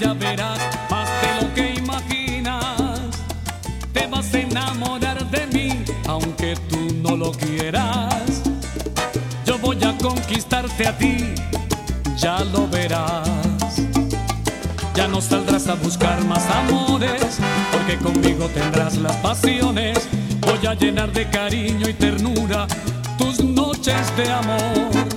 ya verás más de lo que imaginas. Te vas a enamorar de mí, aunque tú no lo quieras. Yo voy a conquistarte a ti, ya lo verás. Ya no saldrás a buscar más amores, porque conmigo tendrás las pasiones. Voy a llenar de cariño y ternura tus noches de amor.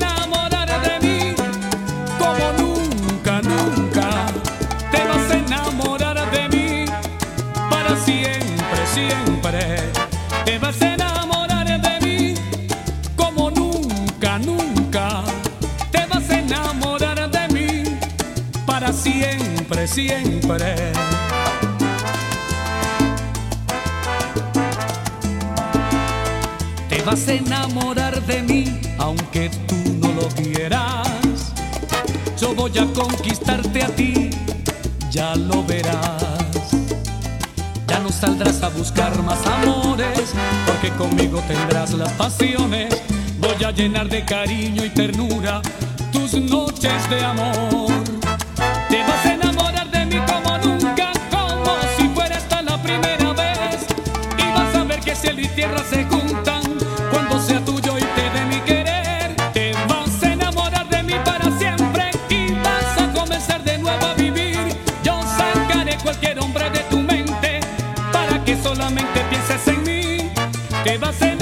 siempre. Te vas a enamorar de mí, aunque tú no lo quieras. Yo voy a conquistarte a ti, ya lo verás. Ya no saldrás a buscar más amores, porque conmigo tendrás las pasiones. Voy a llenar de cariño y ternura tus noches de amor. Te vas a tierra se juntan cuando sea tuyo y te dé mi querer. Te vas a enamorar de mí para siempre y vas a comenzar de nuevo a vivir. Yo sacaré cualquier hombre de tu mente para que solamente pienses en mí. Te vas a enamorar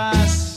by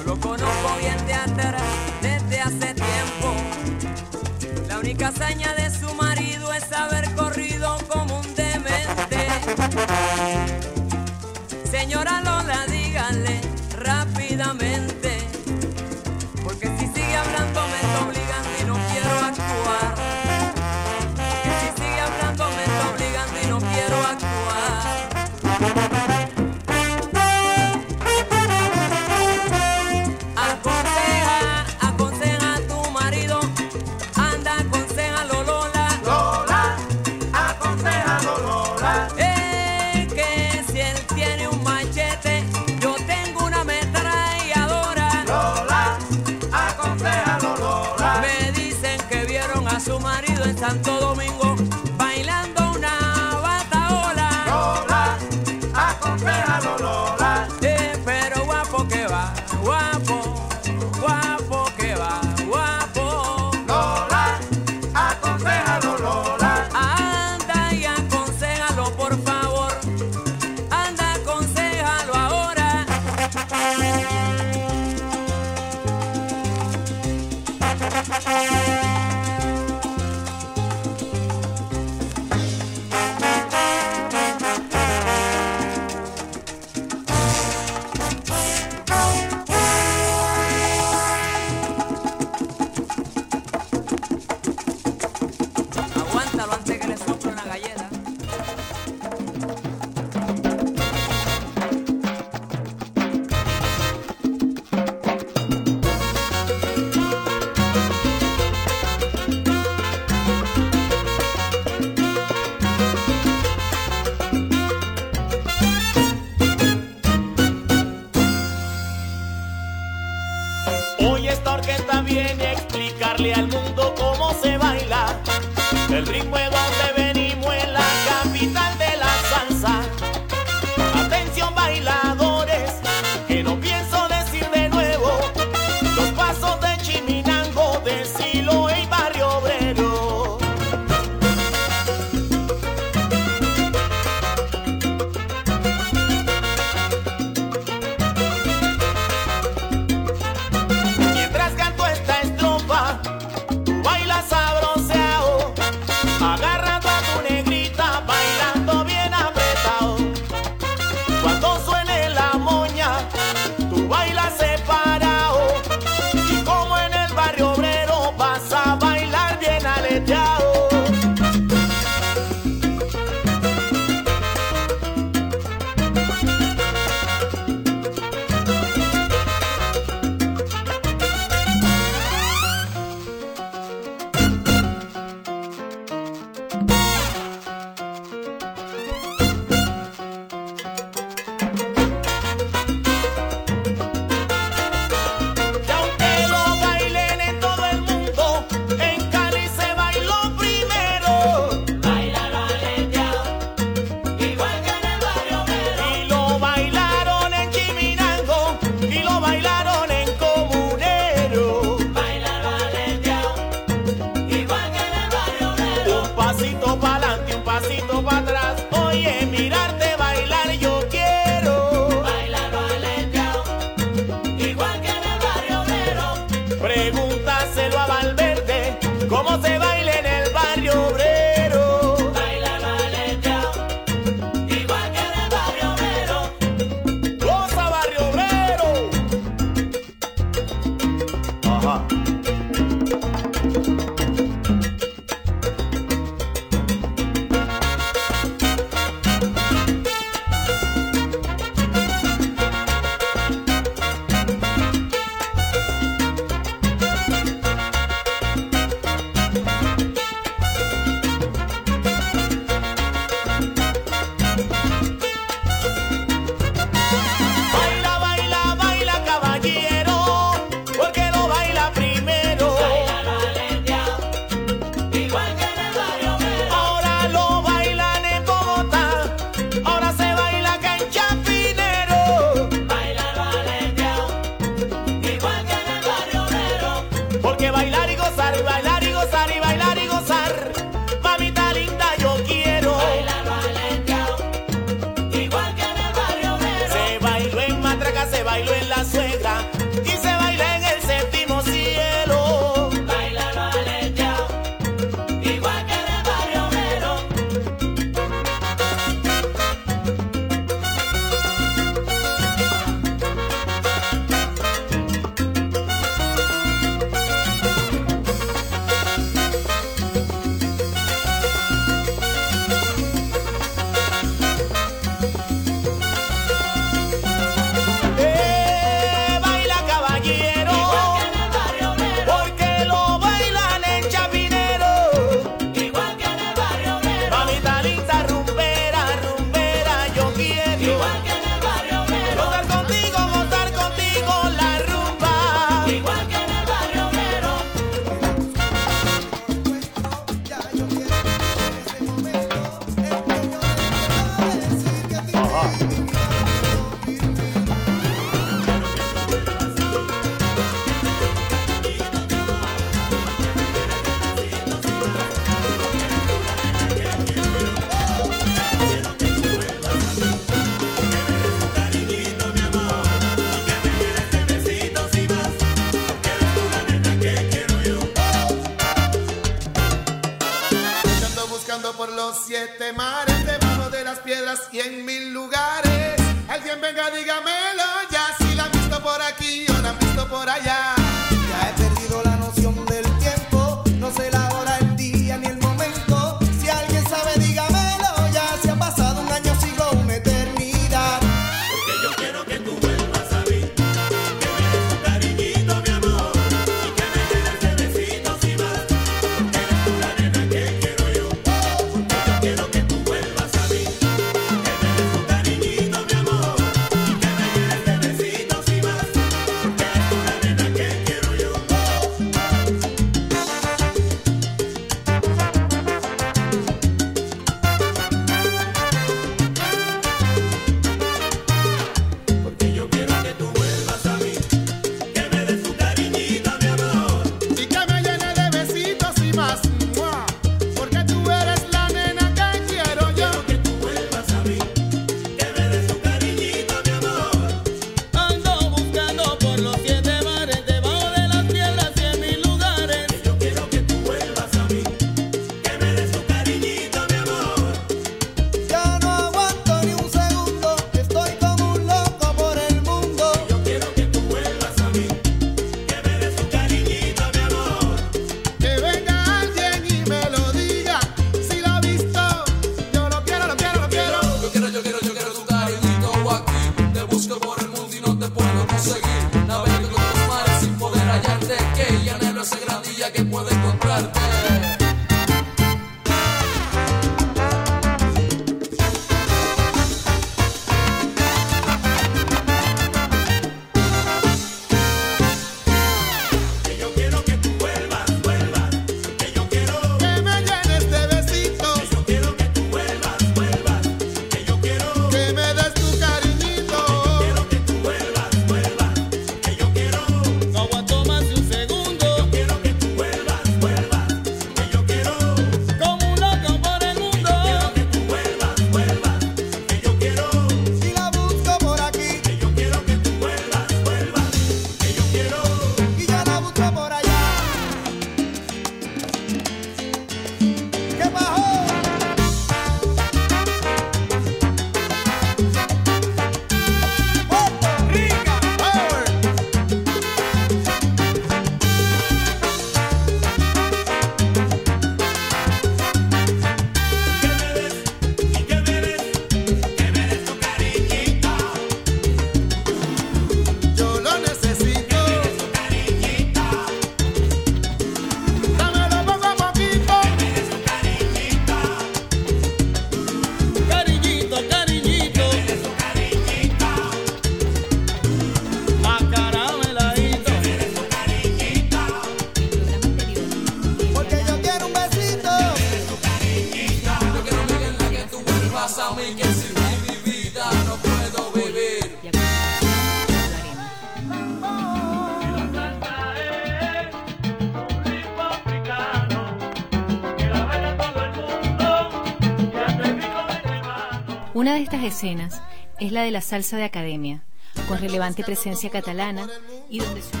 estas escenas es la de la salsa de academia, con relevante presencia catalana y donde se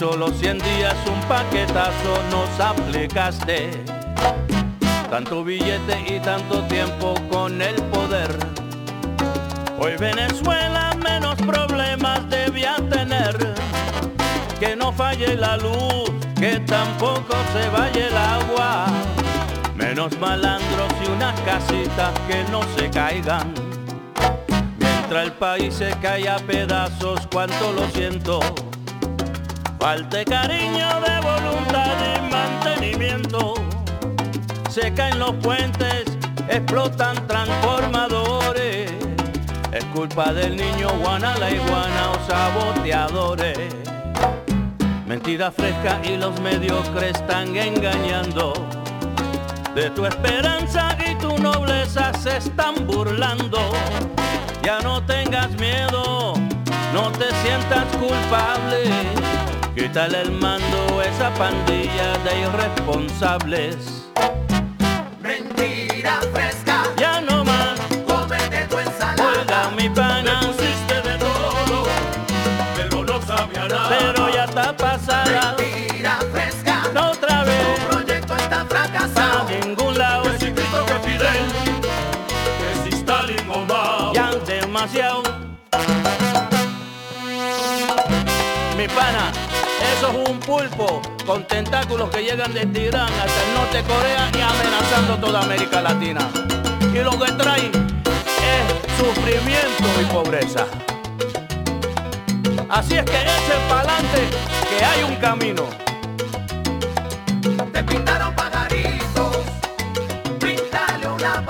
solo 100 días un paquetazo nos aplicaste. Tanto billete y tanto tiempo con el poder. Hoy Venezuela menos problemas debía tener que no falle la luz, que tampoco se vaya el agua. Menos malandros y unas casitas que no se caigan. Mientras el país se cae a pedazos, cuánto lo siento. Falte cariño de voluntad y mantenimiento. Se caen los puentes, explotan transformadores. Es culpa del niño Juana la iguana o saboteadores. Mentira fresca y los mediocres están engañando. De tu esperanza y tu nobleza se están burlando. Ya no tengas miedo, no te sientas culpable. Quítale el mando a esa pandilla de irresponsables. Mentira fresca, Ya no más, cómete tu ensalada. oiga mi pana, Pusiste de todo, pero no sabía nada. pero ya está pasada. Mentira fresca, No otra vez, tu proyecto está a fracasado. ningún lado. Que si Cristo que Fidel, que si Stalin o Mao. ya demasiado. Mi pana, es un pulpo con tentáculos que llegan desde Irán hasta el norte de Corea y amenazando toda América Latina. Y lo que trae es sufrimiento y pobreza. Así es que echen pa'lante que hay un camino. Te pintaron pajaritos, píntale una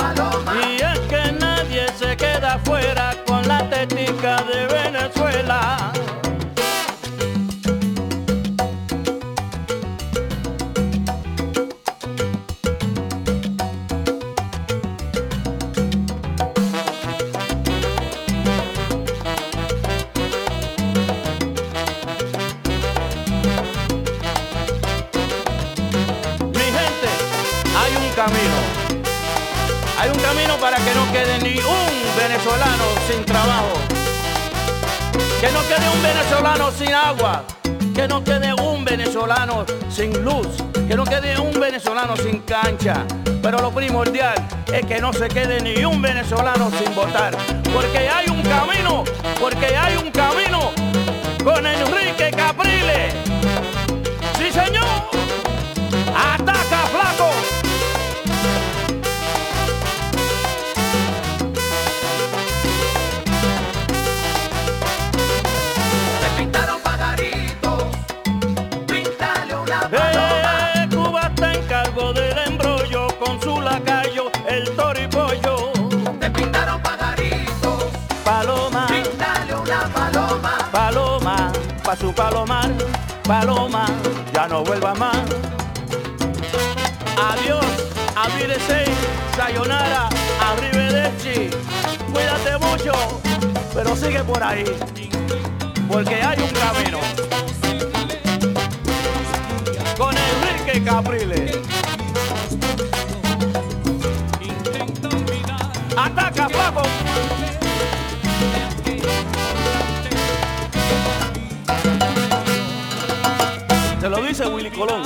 camino. Hay un camino para que no quede ni un venezolano sin trabajo. Que no quede un venezolano sin agua. Que no quede un venezolano sin luz. Que no quede un venezolano sin cancha. Pero lo primordial es que no se quede ni un venezolano sin votar. Porque hay un camino, porque hay un camino con Enrique Capriles. Pa' su palomar, paloma, ya no vuelva más. Adiós, avírese, sayonara, arrivederci. Cuídate mucho, pero sigue por ahí, porque hay un camino. Con Enrique Capriles. Ataca, Paco. Lo dice Willy Colón.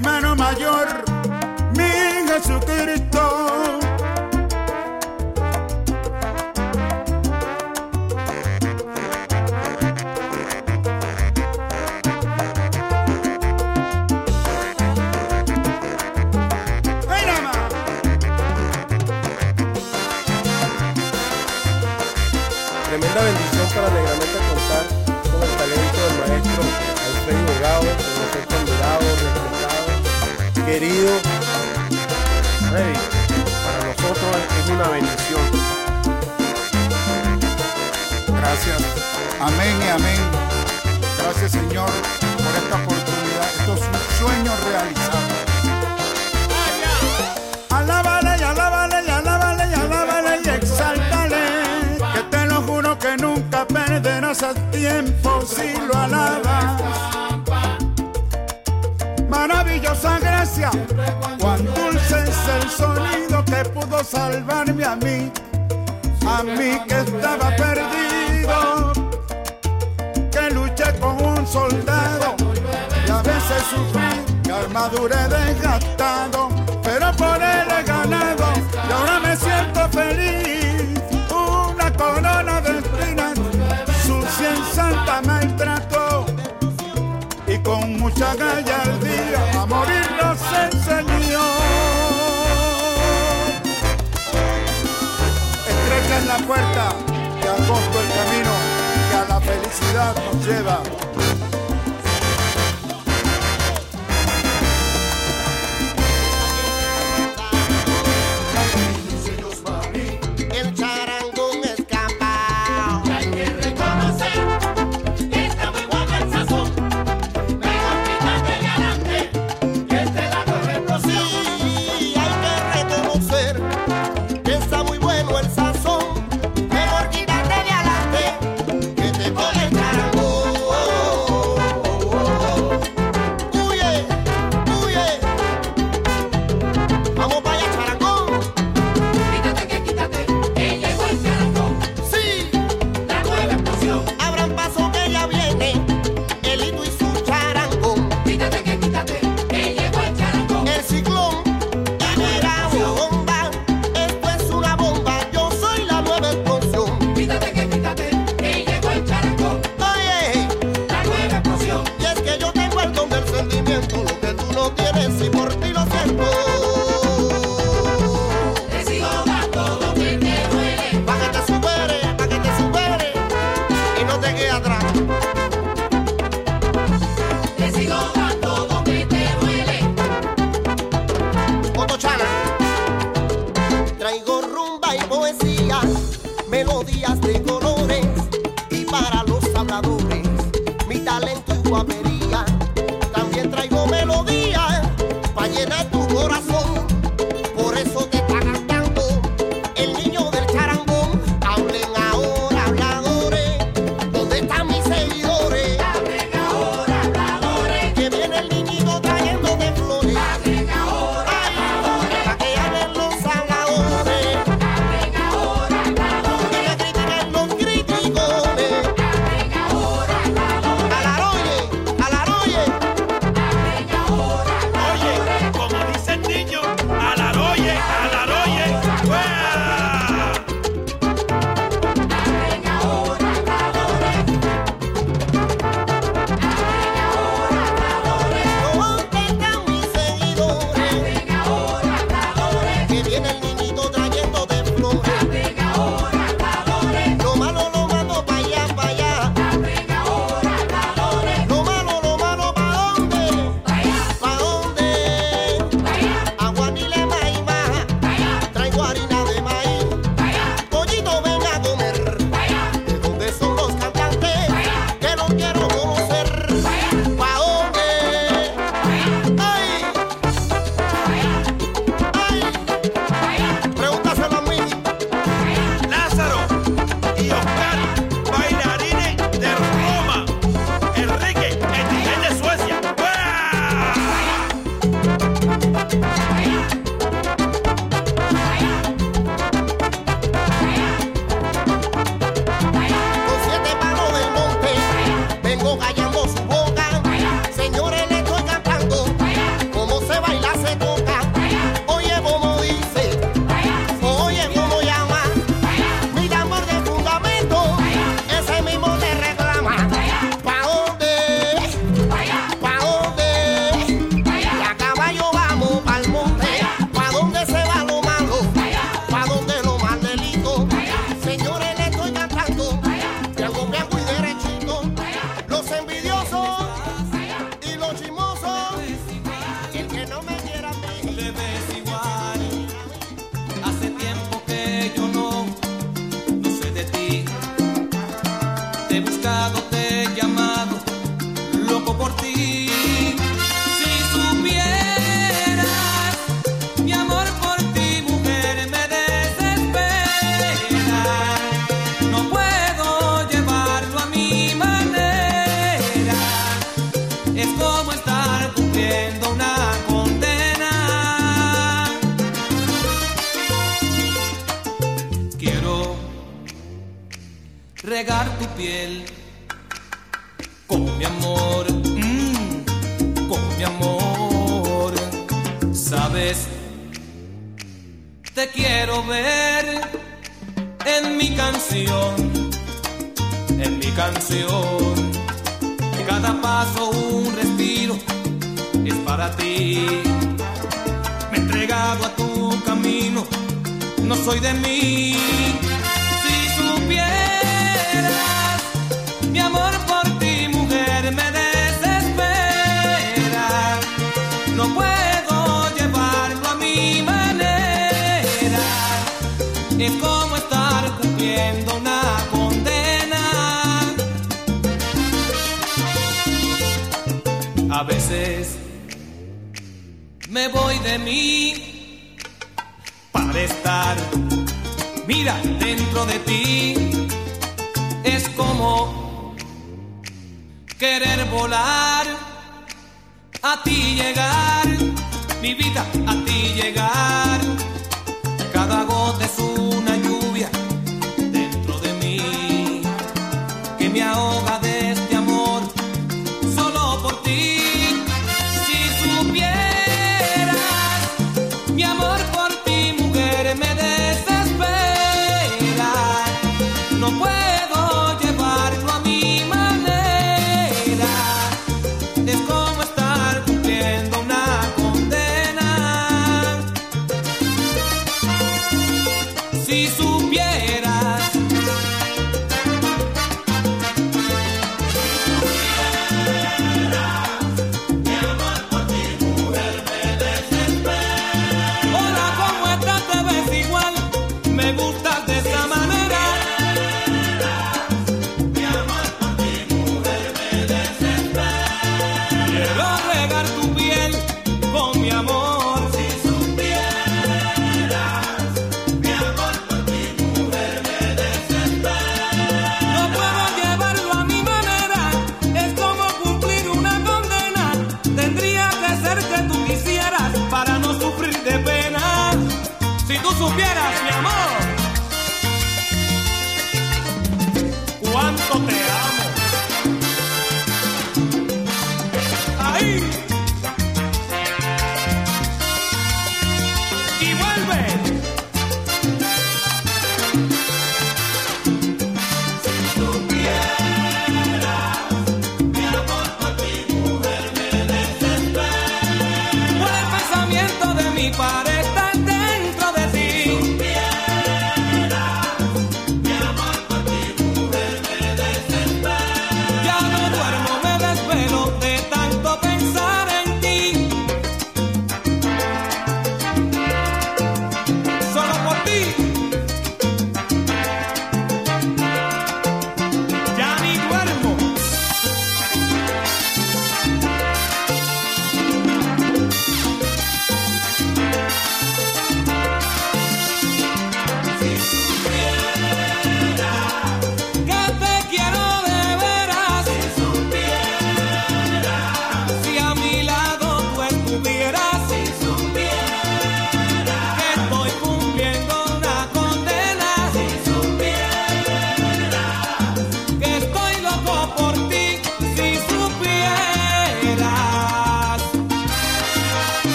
Hermano mayor, mi Jesucristo. Señor por esta oportunidad. Esto es un sueño realizado. Alábale y alábale y alábale y alábale y exáltale. Que te lo juro que nunca perderás el tiempo si lo alabas. Maravillosa gracia, cuán dulce es el sonido que pudo salvarme a mí, a mí que estaba perdido, soldado y a veces sufrí, mi armadura desgastado, pero por él he ganado y ahora me siento feliz. Una corona de espinas, sucia en santa maltrato y con mucha gallardía a morir nos enseñó. Estrecha es la puerta y angosto el camino que a la felicidad nos lleva.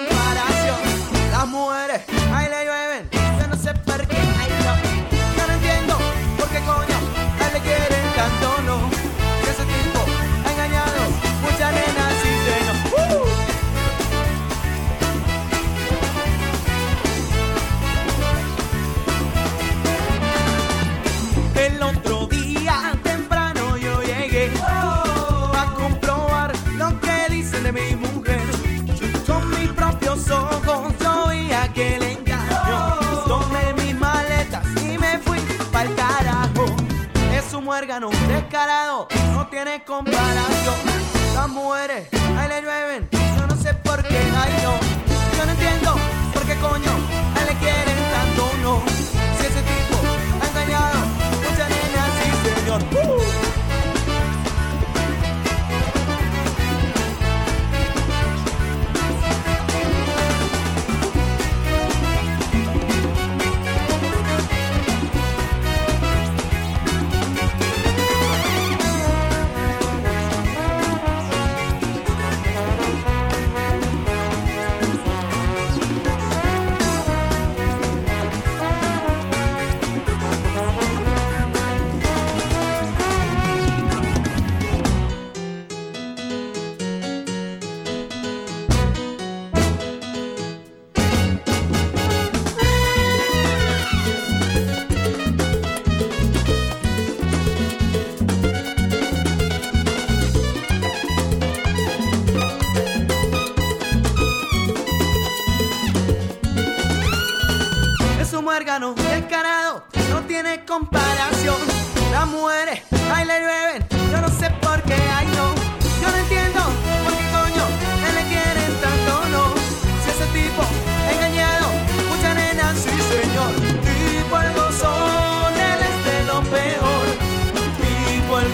Comparación. Entiendo por qué coño le quieren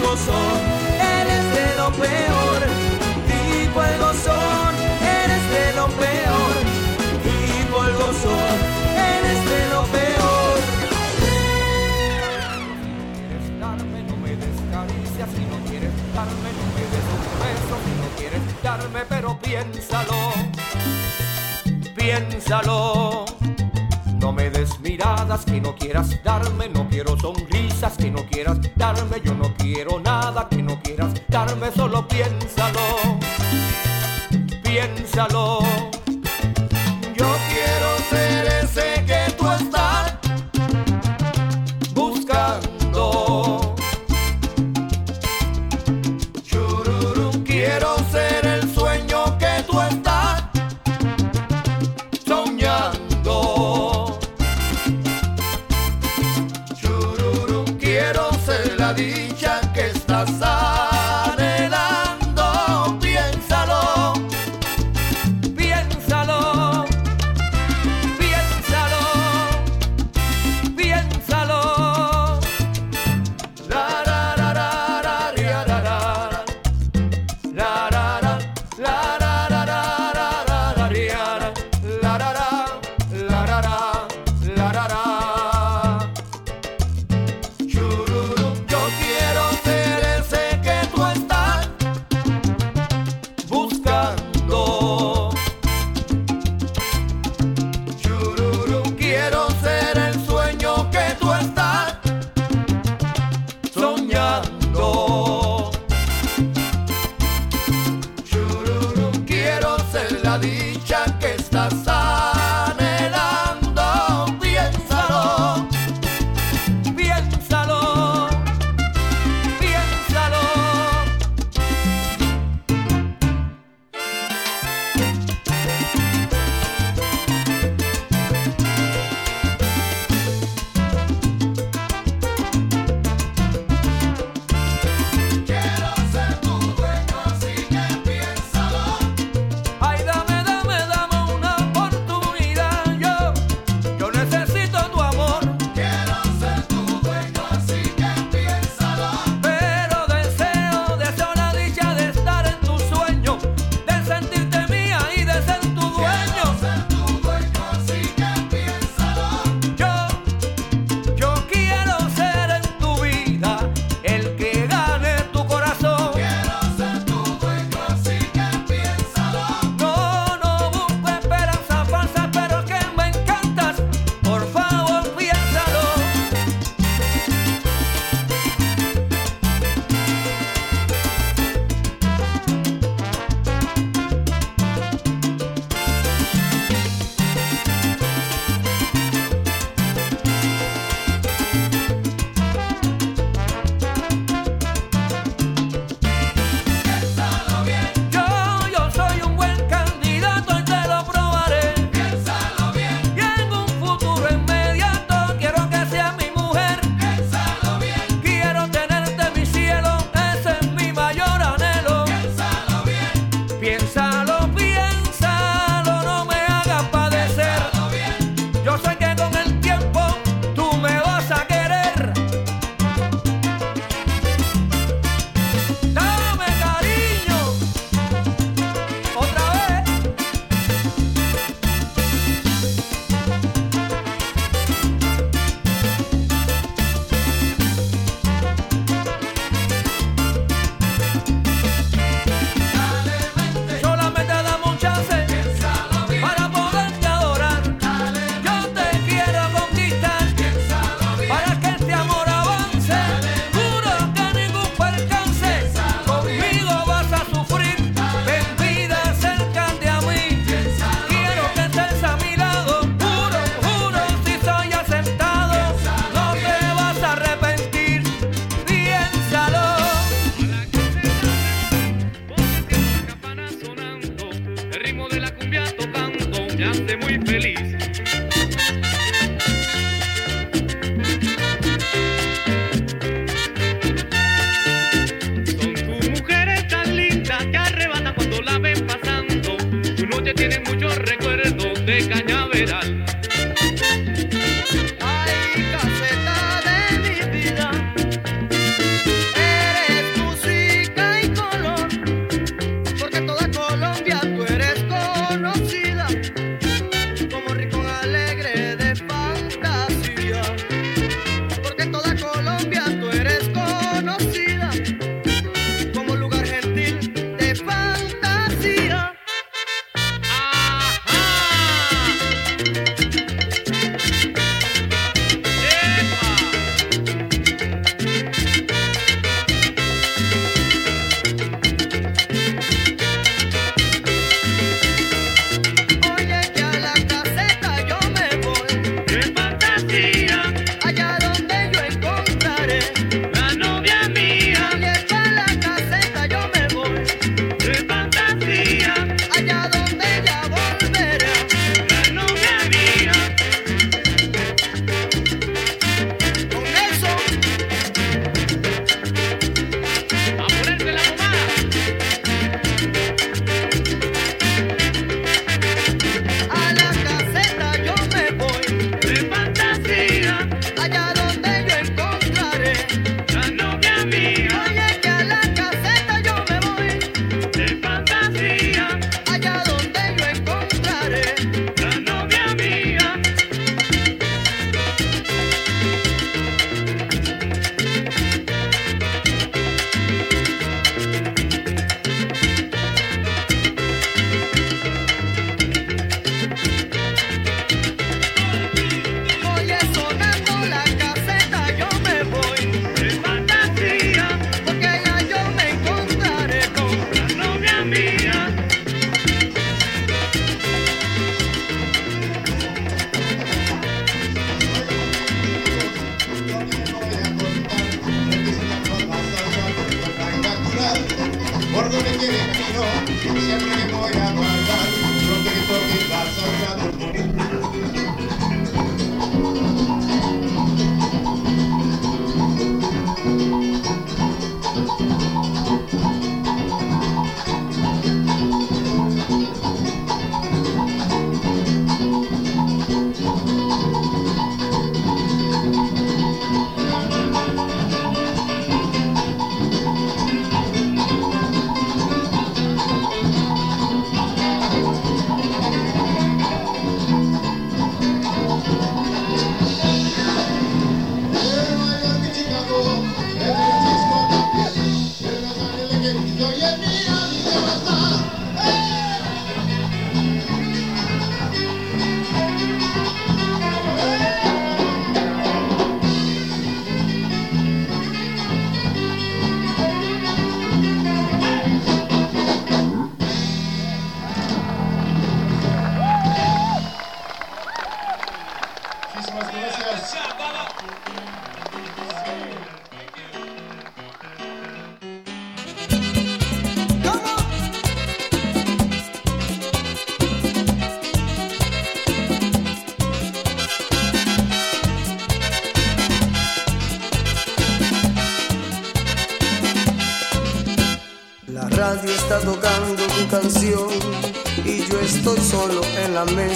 gozón, él es de lo peor. Tipo el gozón, eres de lo peor. Tipo el gozón, eres de lo peor. darme, no me des caricias si no quieres darme, no me des un beso si no quieres darme, pero piénsalo, piénsalo. No me des miradas que no quieras darme, no quiero sonrisas que no quieras darme, yo no quiero nada que no quieras darme, solo piénsalo, piénsalo.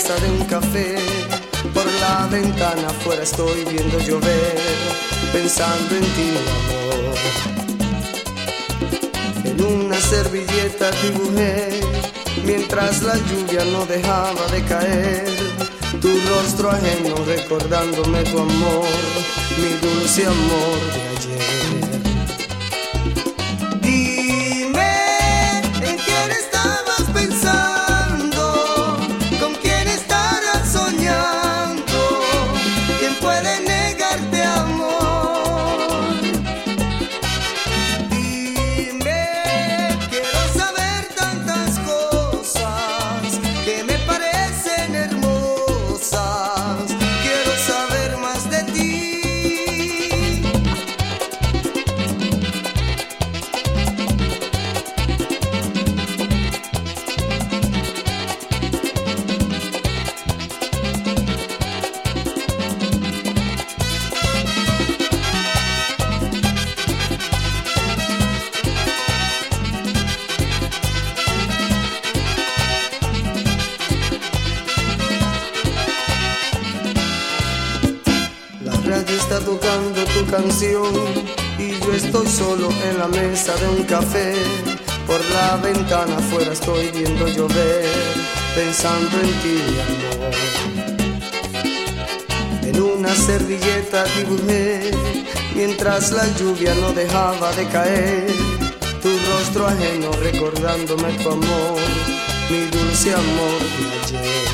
mesa de un café. Por la ventana afuera estoy viendo llover, pensando en ti, mi amor. En una servilleta dibujé, mientras la lluvia no dejaba de caer, tu rostro ajeno recordándome tu amor, mi dulce amor. viendo llover, pensando en ti, mi amor. En una servilleta dibujé, mientras la lluvia no dejaba de caer, tu rostro ajeno recordándome tu amor, mi dulce amor de ayer.